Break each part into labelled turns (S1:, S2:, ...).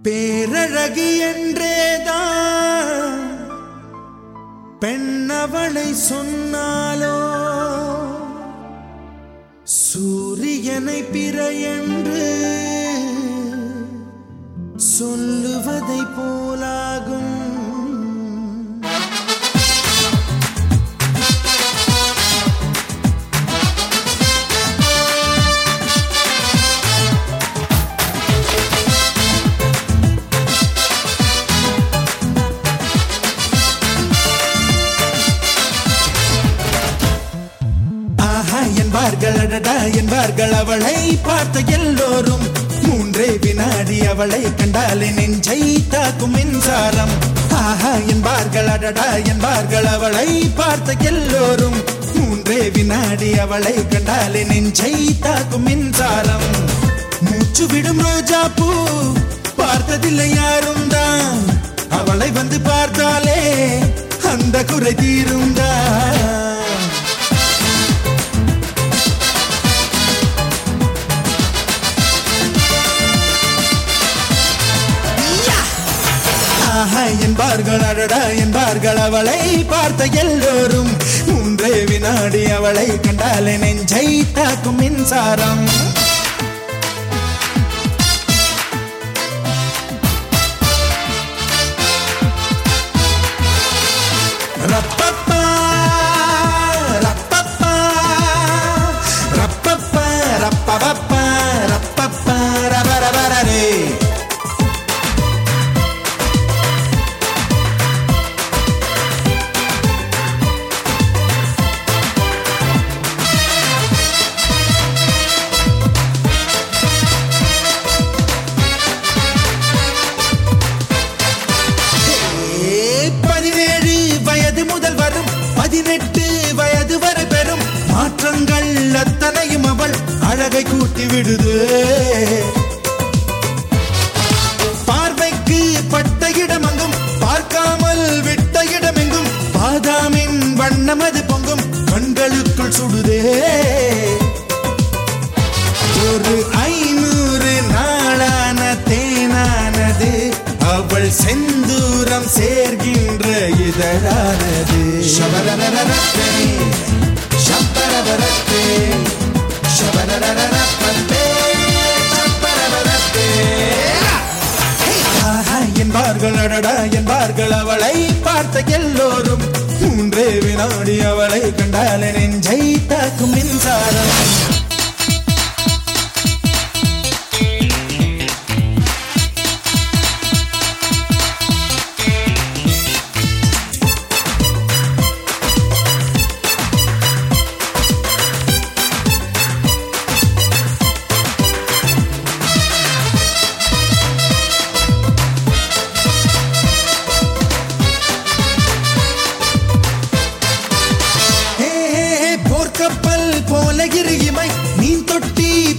S1: பேரழகி என்றேதான். பெண்ணவளை சொன்னாலோ? சூரியனை பிற என்று சொல்லுவதை போலாகும். பார்ப்பார்கள் அடடா என்பார்கள் அவளை பார்த்த எல்லோரும். மூன்றே வினாடி அவளை கண்டாலே நெஞ்சை தாக்கும் மின்சாரம். ஆஹா என்பார்கள் அடடா என்பார்கள் அவளை பார்த்த எல்லோரும். மூன்றே வினாடி அவளை கண்டாலே நெஞ்சை தாக்கும் மின்சாரம். மூச்சு விடும் ரோஜா பூ பார்த்ததில்லை யாரும் தான் அவளை வந்து பார்த்தாலே அந்த குறை தீரும் தான் என்பார்கள் அடடா என்பார்கள். அவளை பார்த்த எல்லோரும் மூன்றே வினாடி அவளை கண்டாலே நெஞ்சை தாக்கும் மின்சாரம். அழகை கூட்டி விடுது. பார்வைக்கு பட்ட இடமெங்கும் பார்க்காமல் விட்ட இடமெங்கும் பாதாமின் வண்ணம் அது பொங்கும் கண்களுக்குள் சுடுதே. ஒரு ஐநூறு நாளான தேனானது அவள் செந்தூரம் சேர்கின்ற இதழானது. சபரவரத்தே சப்பரவரத்தே பார்த்த எல்லோரும் மூன்றே வினாடி அவளை கண்டாலே நெஞ்சை தாக்கும் மின்சாரம்.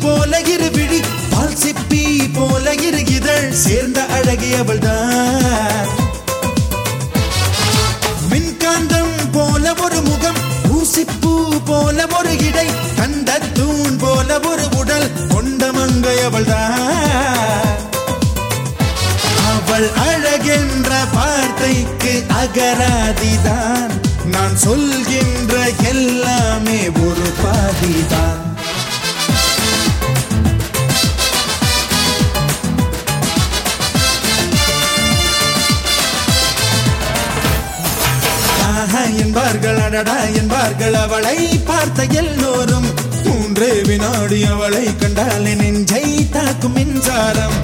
S1: போல இரு விழி பால் சிப்பி போல இரு இதழ் சேர்ந்த அழகியவள் தான் மின்காந்தம் போல ஒரு முகம் ஊசிப்பூ போல ஒரு இடை கண்ட தூண் போல ஒரு உடல் கொண்ட மங்கையவள் தான் அவள் அழகென்ற வார்த்தைக்கு அகராதிதான். நான் சொல்கின்ற எல்லாமே ஒரு பாதிதான். என்பார்கள் அடடா என்பார்கள் அவளை பார்த்த எல்லோரும் மூன்றே வினாடி அவளை கண்டாலே நெஞ்சை தாக்கும் மின்சாரம்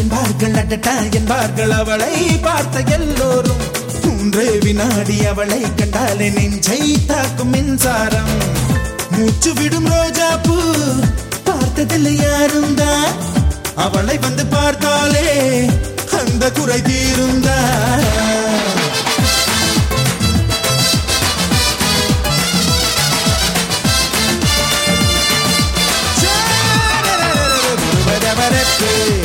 S1: என்பார்கள் அடடா என்பார்கள் அவளை பார்த்த எல்லோரும் மூன்றே வினாடி அவளை கண்டாலே நெஞ்சை தாக்கும் மின்சாரம் மூச்சு விடும் ரோஜா பூ பார்த்ததில்லை யாரும் தான் அவளை வந்து பார்த்தாலே அந்த குறை தீருந்தா let it be.